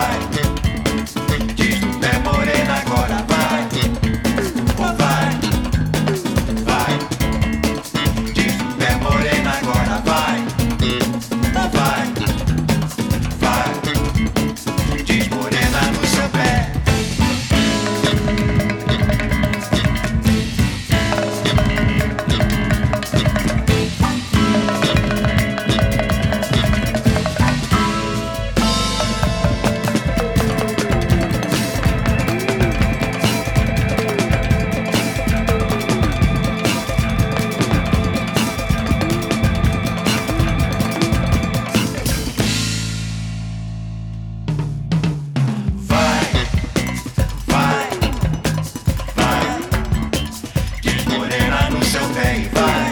Bye. Bang.